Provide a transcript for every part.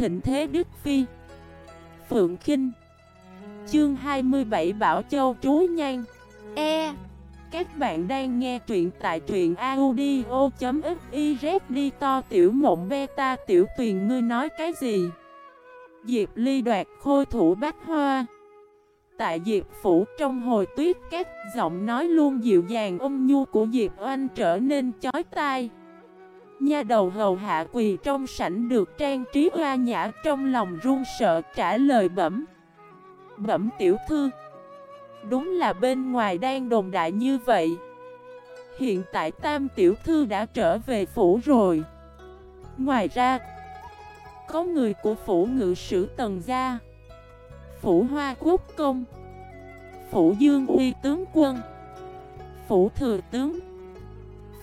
thịnh thế Đức Phi. Phượng Kinh. Chương 27 Bảo Châu Trú Nhan. E. Các bạn đang nghe truyện tại truyện audio.xyz đi to tiểu mộng beta tiểu tuyền ngươi nói cái gì? Diệp Ly đoạt khôi thủ bách hoa. Tại Diệp Phủ trong hồi tuyết các giọng nói luôn dịu dàng ôm nhu của Diệp Oanh trở nên chói tai Nha đầu hầu hạ quỳ trong sảnh được trang trí hoa nhã trong lòng run sợ trả lời bẩm. Bẩm tiểu thư, Đúng là bên ngoài đang đồn đại như vậy. Hiện tại tam tiểu thư đã trở về phủ rồi. Ngoài ra, Có người của phủ ngự sử tần gia, Phủ hoa quốc công, Phủ dương uy tướng quân, Phủ thừa tướng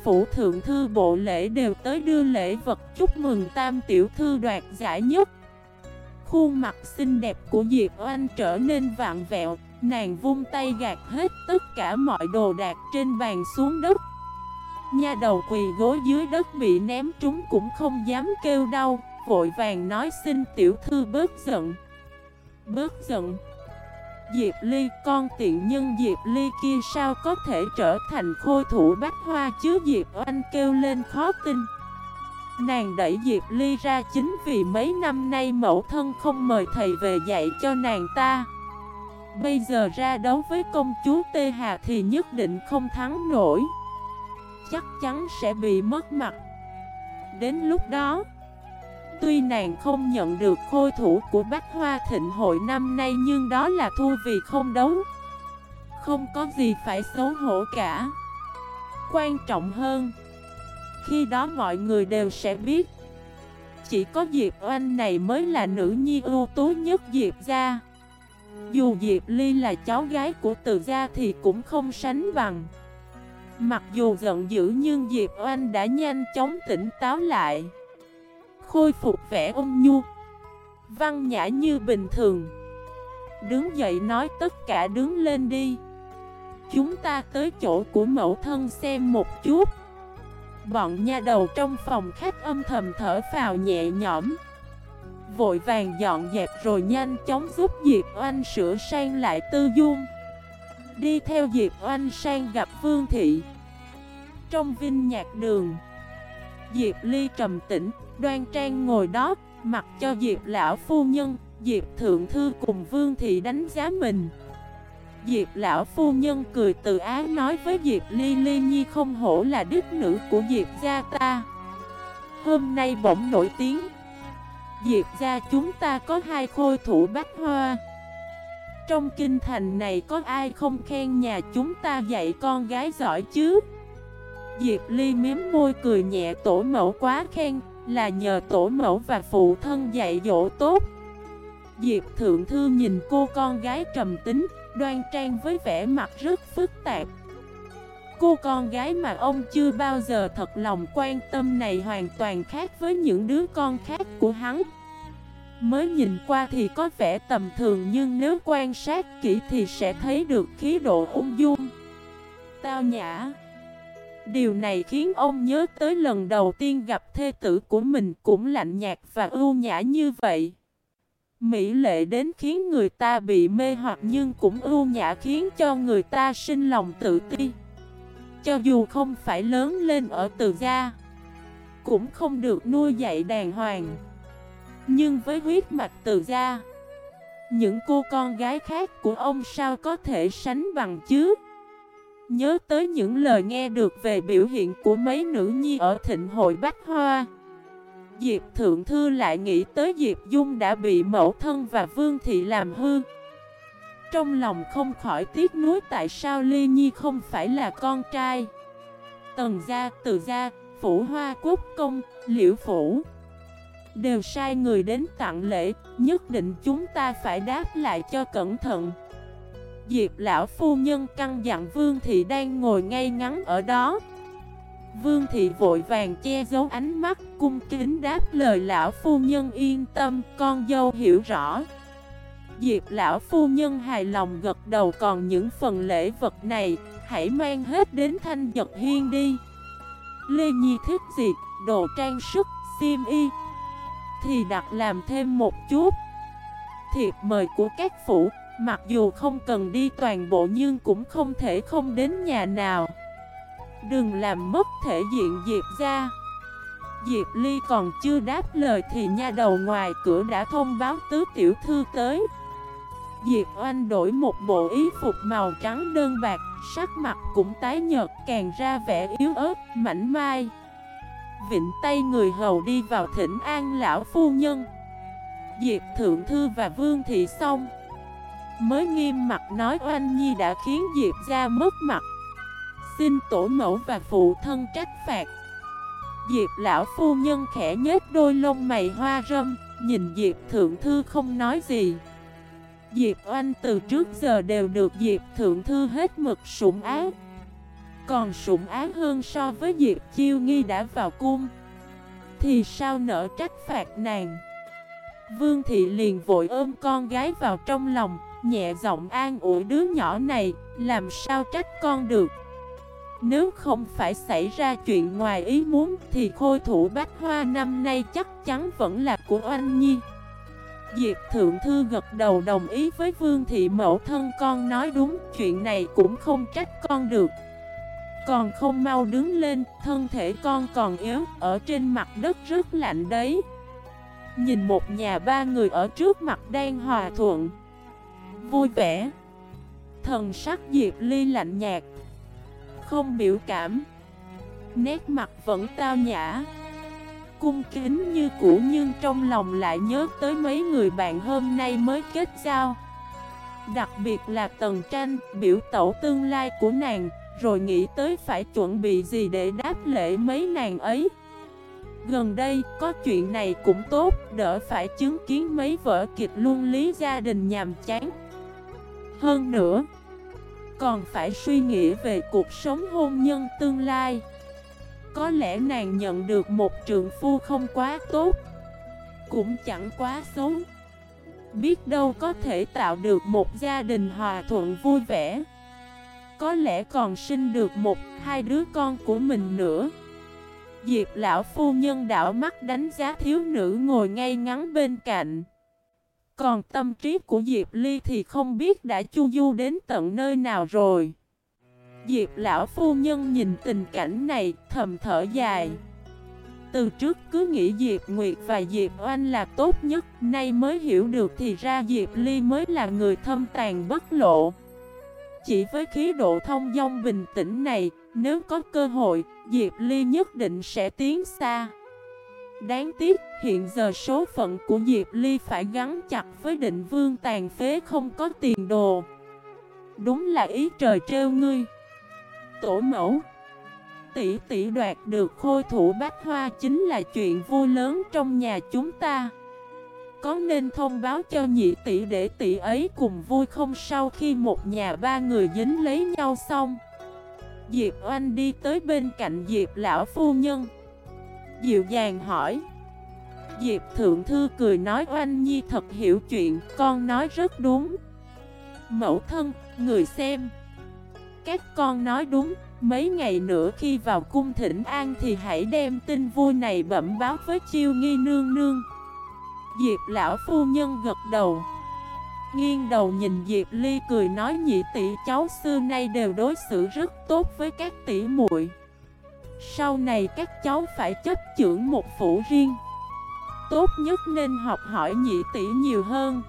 Phủ thượng thư bộ lễ đều tới đưa lễ vật chúc mừng tam tiểu thư đoạt giải nhất. Khuôn mặt xinh đẹp của Diệp Oanh trở nên vạn vẹo, Nàng vung tay gạt hết tất cả mọi đồ đạc trên bàn xuống đất. Nha đầu quỳ gối dưới đất bị ném trúng cũng không dám kêu đau, Vội vàng nói xin tiểu thư bớt giận. Bớt giận Diệp Ly, con tiện nhân Diệp Ly kia sao có thể trở thành khôi thủ bách hoa chứ? Diệp Oanh kêu lên khó tin. Nàng đẩy Diệp Ly ra chính vì mấy năm nay mẫu thân không mời thầy về dạy cho nàng ta. Bây giờ ra đấu với công chúa Tê Hà thì nhất định không thắng nổi. Chắc chắn sẽ bị mất mặt. Đến lúc đó Tuy nàng không nhận được khôi thủ của Bách Hoa Thịnh hội năm nay nhưng đó là thua vì không đấu. Không có gì phải xấu hổ cả. Quan trọng hơn, Khi đó mọi người đều sẽ biết. Chỉ có Diệp Oanh này mới là nữ nhi ưu tú nhất Diệp gia. Dù Diệp Ly là cháu gái của từ gia thì cũng không sánh bằng. Mặc dù giận dữ nhưng Diệp Oanh đã nhanh chóng tỉnh táo lại. Khôi phục vẻ ôn nhu. Văn nhã như bình thường. Đứng dậy nói tất cả đứng lên đi. Chúng ta tới chỗ của mẫu thân xem một chút. Bọn nha đầu trong phòng khách âm thầm thở phào nhẹ nhõm. Vội vàng dọn dẹp rồi nhanh chóng giúp Diệp Oanh sửa sang lại tư dung. Đi theo Diệp Oanh sang gặp Vương Thị. Trong vinh nhạc đường, Diệp Ly trầm tĩnh Đoan trang ngồi đó, mặc cho Diệp lão phu nhân, Diệp thượng thư cùng Vương Thị đánh giá mình. Diệp lão phu nhân cười từ ái nói với Diệp Ly Ly Nhi không hổ là đức nữ của Diệp gia ta. Hôm nay bỗng nổi tiếng. Diệp gia chúng ta có hai khôi thủ bách hoa. Trong kinh thành này có ai không khen nhà chúng ta dạy con gái giỏi chứ? Diệp Ly miếm môi cười nhẹ tổ mẫu quá khen, là nhờ tổ mẫu và phụ thân dạy dỗ tốt. Diệp Thượng Thư nhìn cô con gái trầm tính, đoan trang với vẻ mặt rất phức tạp. Cô con gái mà ông chưa bao giờ thật lòng quan tâm này hoàn toàn khác với những đứa con khác của hắn. Mới nhìn qua thì có vẻ tầm thường nhưng nếu quan sát kỹ thì sẽ thấy được khí độ ung dung Tao nhã. Điều này khiến ông nhớ tới lần đầu tiên gặp thê tử của mình cũng lạnh nhạt và ưu nhã như vậy. Mỹ lệ đến khiến người ta bị mê hoặc nhưng cũng ưu nhã khiến cho người ta sinh lòng tự ti. Cho dù không phải lớn lên ở từ gia, cũng không được nuôi dạy đàng hoàng. Nhưng với huyết mạch từ gia, những cô con gái khác của ông sao có thể sánh bằng chứ? Nhớ tới những lời nghe được về biểu hiện của mấy nữ nhi ở thịnh hội Bách Hoa. Diệp Thượng Thư lại nghĩ tới Diệp Dung đã bị mẫu thân và Vương Thị làm hư. Trong lòng không khỏi tiếc nuối tại sao Ly Nhi không phải là con trai. Tần gia, từ gia, phủ hoa quốc công, liễu phủ Đều sai người đến tặng lễ Nhất định chúng ta phải đáp lại cho cẩn thận. Diệp lão phu nhân căn dặn Vương Thị đang ngồi ngay ngắn ở đó. Vương Thị vội vàng che giấu ánh mắt cung kính đáp lời lão phu nhân yên tâm con dâu hiểu rõ. Diệp lão phu nhân hài lòng gật đầu còn những phần lễ vật này hãy mang hết đến thanh giật hiên đi. Lê Nhi thích diệt đồ trang sức, xiêm y thì đặt làm thêm một chút. Thiệp mời của các phủ Mặc dù không cần đi toàn bộ nhưng cũng không thể không đến nhà nào. Đừng làm mất thể diện Diệp ra Diệp Ly còn chưa đáp lời thì nha đầu ngoài cửa đã thông báo tứ tiểu thư tới. Diệp Oanh đổi một bộ y phục màu trắng đơn bạc Sắc mặt cũng tái nhợt càng ra vẻ yếu ớt, mảnh mai. Vịnh tay người hầu đi vào thỉnh an lão phu nhân. Diệp Thượng Thư và Vương Thị xong. Mới nghiêm mặt nói Oanh Nhi đã khiến Diệp ra mất mặt. Xin tổ mẫu và phụ thân trách phạt. Diệp lão phu nhân khẽ nhếch đôi lông mày hoa râm, Nhìn Diệp Thượng Thư không nói gì. Diệp Oanh từ trước giờ đều được Diệp Thượng Thư hết mực sủng ác Còn sủng ác hơn so với Diệp Chiêu Nghi đã vào cung. Thì sao nỡ trách phạt nàng? Vương Thị liền vội ôm con gái vào trong lòng. Nhẹ giọng an ủi đứa nhỏ này, Làm sao trách con được? Nếu không phải xảy ra chuyện ngoài ý muốn Thì khôi thủ bách hoa năm nay chắc chắn vẫn là của anh Nhi. Diệp Thượng Thư gật đầu đồng ý với Vương Thị mẫu thân, con nói đúng, Chuyện này cũng không trách con được. Còn không mau đứng lên, Thân thể con còn yếu, Ở trên mặt đất rất lạnh đấy. Nhìn một nhà ba người ở trước mặt đang hòa thuận Vui vẻ. Thần sắc Diệp Ly lạnh nhạt Không biểu cảm. Nét mặt vẫn tao nhã. Cung kính như cũ nhưng trong lòng lại nhớ tới mấy người bạn hôm nay mới kết giao. Đặc biệt là Tần Tranh, biểu tẩu tương lai của nàng Rồi nghĩ tới phải chuẩn bị gì để đáp lễ mấy nàng ấy. Gần đây, có chuyện này cũng tốt, đỡ phải chứng kiến mấy vở kịch luân lý gia đình nhàm chán. Hơn nữa, còn phải suy nghĩ về cuộc sống hôn nhân tương lai. Có lẽ nàng nhận được một trượng phu không quá tốt Cũng chẳng quá xấu. Biết đâu có thể tạo được một gia đình hòa thuận vui vẻ. Có lẽ còn sinh được một, hai đứa con của mình nữa. Diệp lão phu nhân đảo mắt đánh giá thiếu nữ ngồi ngay ngắn bên cạnh. Còn tâm trí của Diệp Ly thì không biết đã chu du đến tận nơi nào rồi. Diệp lão phu nhân nhìn tình cảnh này, thầm thở dài. Từ trước cứ nghĩ Diệp Nguyệt và Diệp Oanh là tốt nhất, Nay mới hiểu được thì ra Diệp Ly mới là người thâm tàn bất lộ. Chỉ với khí độ thông dong bình tĩnh này, Nếu có cơ hội, Diệp Ly nhất định sẽ tiến xa. Đáng tiếc, hiện giờ số phận của Diệp Ly phải gắn chặt với định vương tàn phế không có tiền đồ. Đúng là ý trời trêu ngươi. Tổ mẫu, Tỷ tỷ đoạt được khôi thủ bách hoa chính là chuyện vui lớn trong nhà chúng ta. Có nên thông báo cho nhị tỷ để tỷ ấy cùng vui không sau khi một nhà ba người dính lấy nhau xong? Diệp Oanh đi tới bên cạnh Diệp lão phu nhân. Dịu dàng hỏi Diệp Thượng Thư cười nói Oanh Nhi thật hiểu chuyện Con nói rất đúng Mẫu thân, người xem các con nói đúng, mấy ngày nữa khi vào cung thỉnh an thì hãy đem tin vui này bẩm báo với chiêu nghi nương nương. Diệp lão phu nhân gật đầu. Nghiêng đầu nhìn Diệp Ly cười nói nhị tỷ cháu xưa nay đều đối xử rất tốt với các tỷ muội. Sau này các cháu phải chấp chưởng một phủ riêng. Tốt nhất nên học hỏi nhị tỷ nhiều hơn.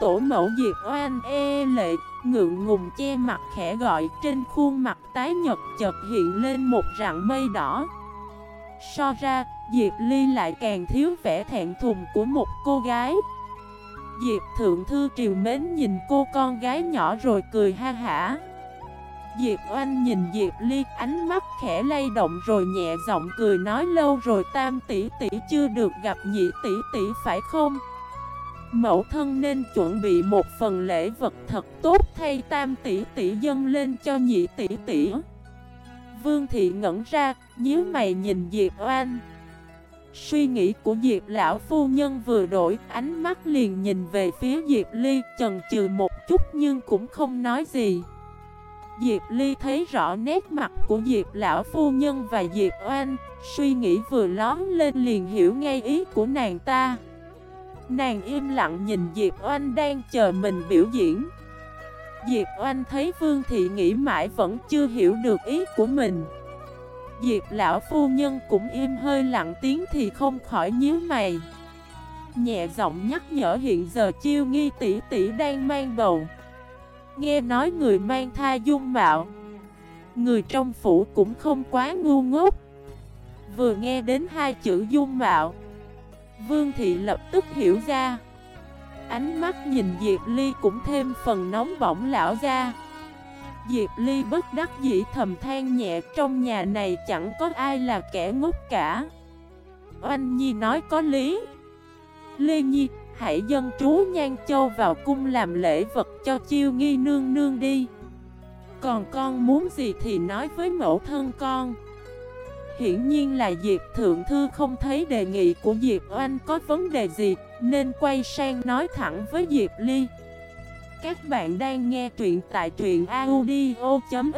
Tổ mẫu Diệp Oan e lệ Ngượng ngùng che mặt khẽ gọi, Trên khuôn mặt tái nhật chợt hiện lên một rạng mây đỏ So ra, Diệp Ly lại càng thiếu vẻ thẹn thùng của một cô gái Diệp Thượng Thư triều mến nhìn cô con gái nhỏ rồi cười ha hả Diệp Oanh nhìn Diệp Ly ánh mắt khẽ lay động rồi nhẹ giọng cười nói lâu rồi tam tỷ tỷ chưa được gặp nhị tỷ tỷ phải không? Mẫu thân nên chuẩn bị một phần lễ vật thật tốt thay tam tỷ tỷ dâng lên cho nhị tỷ tỷ Vương thị ngẩn ra, nhíu mày nhìn Diệp Oanh. Suy nghĩ của Diệp lão phu nhân vừa đổi, ánh mắt liền nhìn về phía Diệp Ly, chần chừ một chút nhưng cũng không nói gì. Diệp Ly thấy rõ nét mặt của Diệp Lão Phu Nhân và Diệp Oanh, Suy nghĩ vừa lón lên liền hiểu ngay ý của nàng ta. Nàng im lặng nhìn Diệp Oanh đang chờ mình biểu diễn. Diệp Oanh thấy Vương Thị nghĩ mãi vẫn chưa hiểu được ý của mình. Diệp lão phu nhân cũng im hơi lặng tiếng thì không khỏi nhíu mày. Nhẹ giọng nhắc nhở hiện giờ chiêu nghi tỷ tỷ đang mang bầu. Nghe nói người mang thai dung mạo. Người trong phủ cũng không quá ngu ngốc. Vừa nghe đến hai chữ dung mạo Vương thị lập tức hiểu ra. Ánh mắt nhìn Diệp Ly cũng thêm phần nóng bỏng lão ra. Diệp Ly bất đắc dĩ thầm than nhẹ trong nhà này chẳng có ai là kẻ ngốc cả. Oanh Nhi nói có lý. Lê Nhi, hãy dân trú Nhan Châu vào cung làm lễ vật cho chiêu nghi nương nương đi. Còn con muốn gì thì nói với mẫu thân con. Hiển nhiên là Diệp Thượng Thư không thấy đề nghị của Diệp Oanh có vấn đề gì, Nên quay sang nói thẳng với Diệp Ly. Các bạn đang nghe truyện tại truyện audio.fif